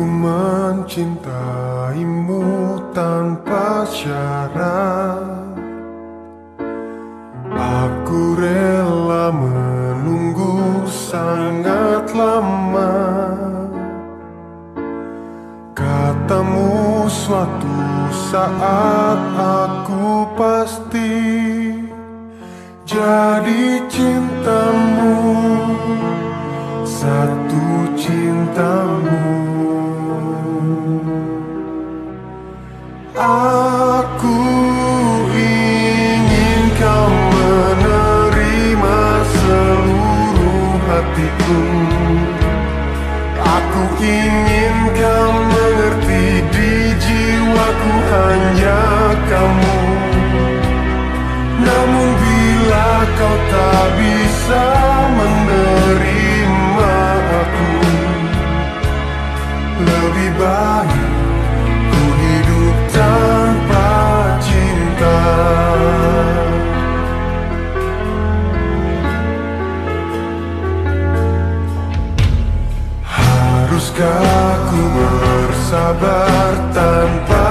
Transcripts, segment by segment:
Ku mencintaimu tanpa syarat. Aku rela menunggu sangat lama. Katamu suatu saat aku pasti Jadi cintamu. ingin kau mengerti di jiwaku hanya kamu. Aku ku bersabar tanpa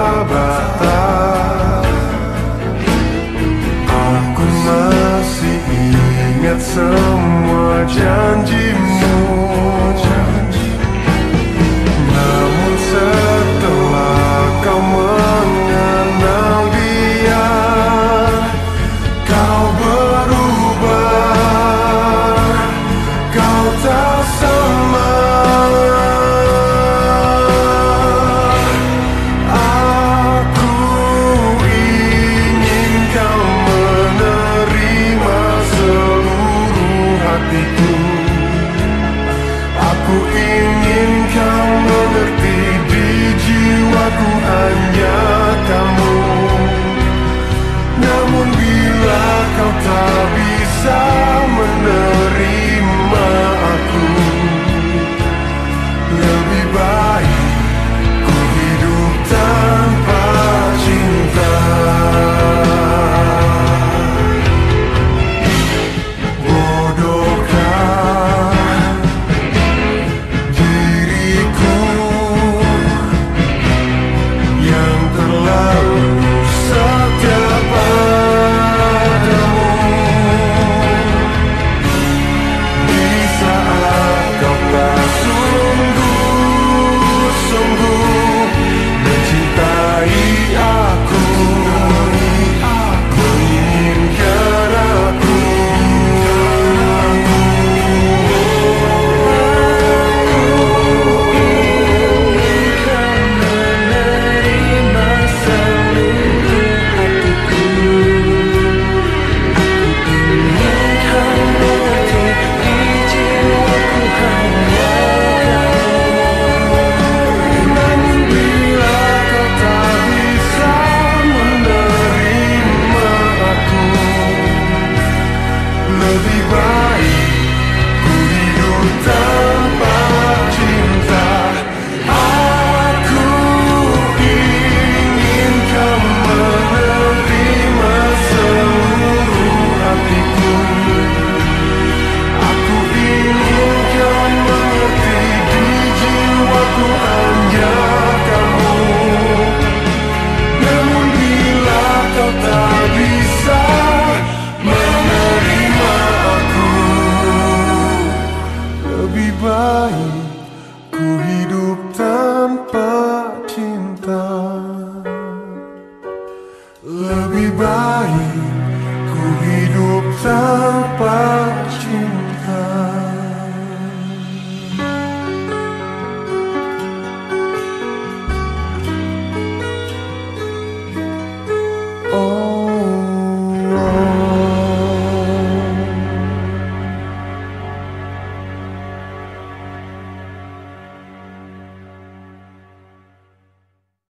who is lain Ku hidup tanpa cinta. Lebih baik ku hidup tanpa